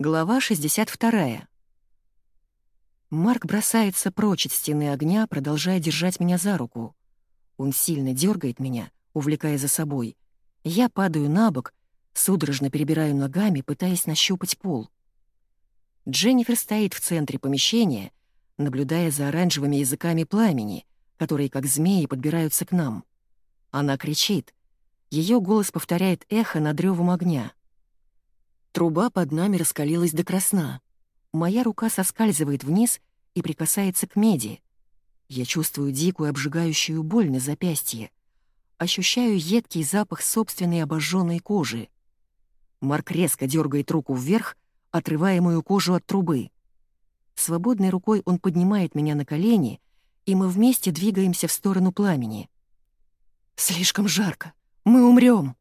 Глава 62. Марк бросается прочь от стены огня, продолжая держать меня за руку. Он сильно дергает меня, увлекая за собой. Я падаю на бок, судорожно перебираю ногами, пытаясь нащупать пол. Дженнифер стоит в центре помещения, наблюдая за оранжевыми языками пламени, которые, как змеи, подбираются к нам. Она кричит. Ее голос повторяет эхо над ревом огня. Труба под нами раскалилась до красна. Моя рука соскальзывает вниз и прикасается к меди. Я чувствую дикую обжигающую боль на запястье. Ощущаю едкий запах собственной обожженной кожи. Марк резко дергает руку вверх, отрывая мою кожу от трубы. Свободной рукой он поднимает меня на колени, и мы вместе двигаемся в сторону пламени. «Слишком жарко! Мы умрем!»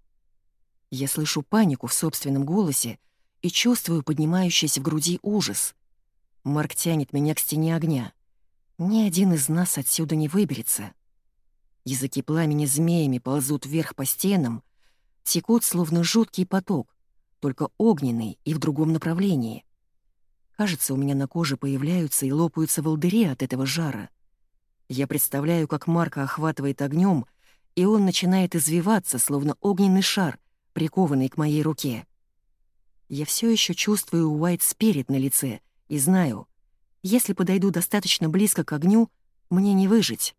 Я слышу панику в собственном голосе и чувствую поднимающийся в груди ужас. Марк тянет меня к стене огня. Ни один из нас отсюда не выберется. Языки пламени змеями ползут вверх по стенам, текут словно жуткий поток, только огненный и в другом направлении. Кажется, у меня на коже появляются и лопаются волдыри от этого жара. Я представляю, как Марка охватывает огнем, и он начинает извиваться, словно огненный шар, прикованный к моей руке. Я все еще чувствую Уайт Спирит на лице и знаю, если подойду достаточно близко к огню, мне не выжить.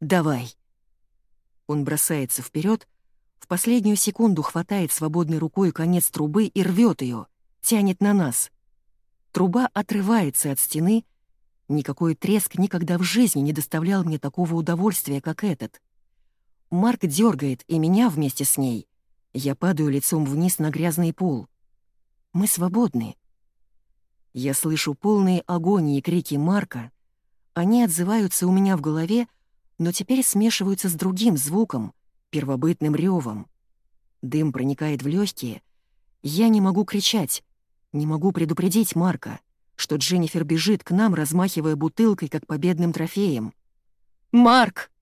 «Давай!» Он бросается вперед, в последнюю секунду хватает свободной рукой конец трубы и рвет ее, тянет на нас. Труба отрывается от стены. Никакой треск никогда в жизни не доставлял мне такого удовольствия, как этот. Марк дергает и меня вместе с ней. Я падаю лицом вниз на грязный пол. Мы свободны. Я слышу полные агонии крики Марка. Они отзываются у меня в голове, но теперь смешиваются с другим звуком, первобытным ревом. Дым проникает в легкие. Я не могу кричать, не могу предупредить Марка, что Дженнифер бежит к нам, размахивая бутылкой, как победным трофеем. «Марк!»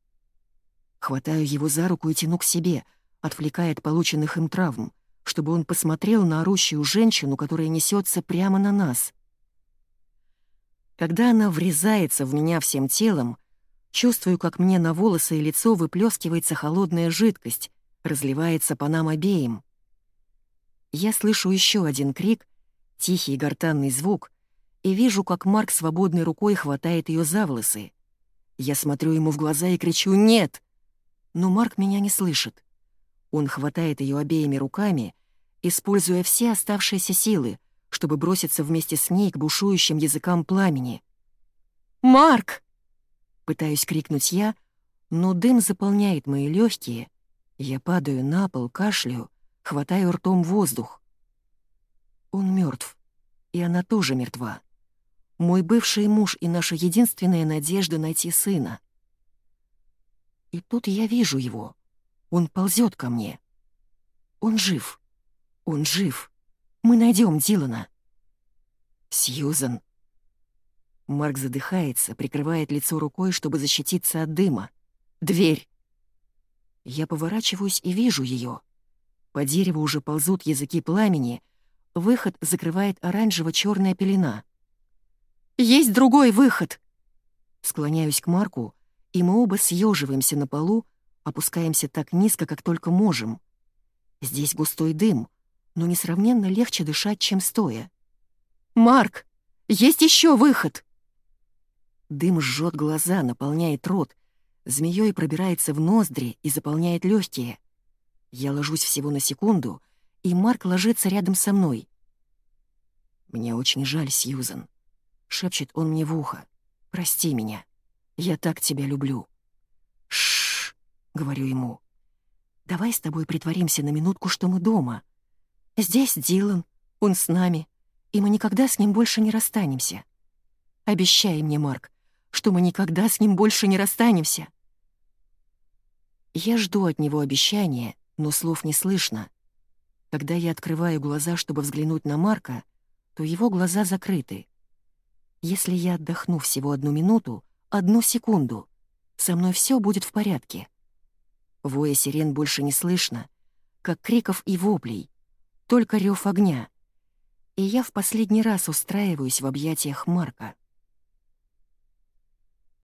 Хватаю его за руку и тяну к себе — отвлекая от полученных им травм, чтобы он посмотрел на орущую женщину, которая несется прямо на нас. Когда она врезается в меня всем телом, чувствую, как мне на волосы и лицо выплескивается холодная жидкость, разливается по нам обеим. Я слышу еще один крик, тихий гортанный звук, и вижу, как Марк свободной рукой хватает ее за волосы. Я смотрю ему в глаза и кричу «Нет!», но Марк меня не слышит. Он хватает ее обеими руками, используя все оставшиеся силы, чтобы броситься вместе с ней к бушующим языкам пламени. «Марк!» Пытаюсь крикнуть я, но дым заполняет мои легкие. Я падаю на пол, кашляю, хватаю ртом воздух. Он мертв, и она тоже мертва. Мой бывший муж и наша единственная надежда найти сына. И тут я вижу его — он ползет ко мне. Он жив. Он жив. Мы найдем Дилана. Сьюзан. Марк задыхается, прикрывает лицо рукой, чтобы защититься от дыма. Дверь. Я поворачиваюсь и вижу ее. По дереву уже ползут языки пламени. Выход закрывает оранжево-черная пелена. «Есть другой выход!» Склоняюсь к Марку, и мы оба съеживаемся на полу, Опускаемся так низко, как только можем. Здесь густой дым, но несравненно легче дышать, чем стоя. «Марк, есть еще выход!» Дым жжет глаза, наполняет рот, змеей пробирается в ноздри и заполняет легкие. Я ложусь всего на секунду, и Марк ложится рядом со мной. «Мне очень жаль, Сьюзан», — шепчет он мне в ухо. «Прости меня. Я так тебя люблю» говорю ему. «Давай с тобой притворимся на минутку, что мы дома. Здесь Дилан, он с нами, и мы никогда с ним больше не расстанемся. Обещай мне, Марк, что мы никогда с ним больше не расстанемся». Я жду от него обещания, но слов не слышно. Когда я открываю глаза, чтобы взглянуть на Марка, то его глаза закрыты. Если я отдохну всего одну минуту, одну секунду, со мной все будет в порядке. Воя сирен больше не слышно, как криков и воплей, только рев огня. и я в последний раз устраиваюсь в объятиях Марка.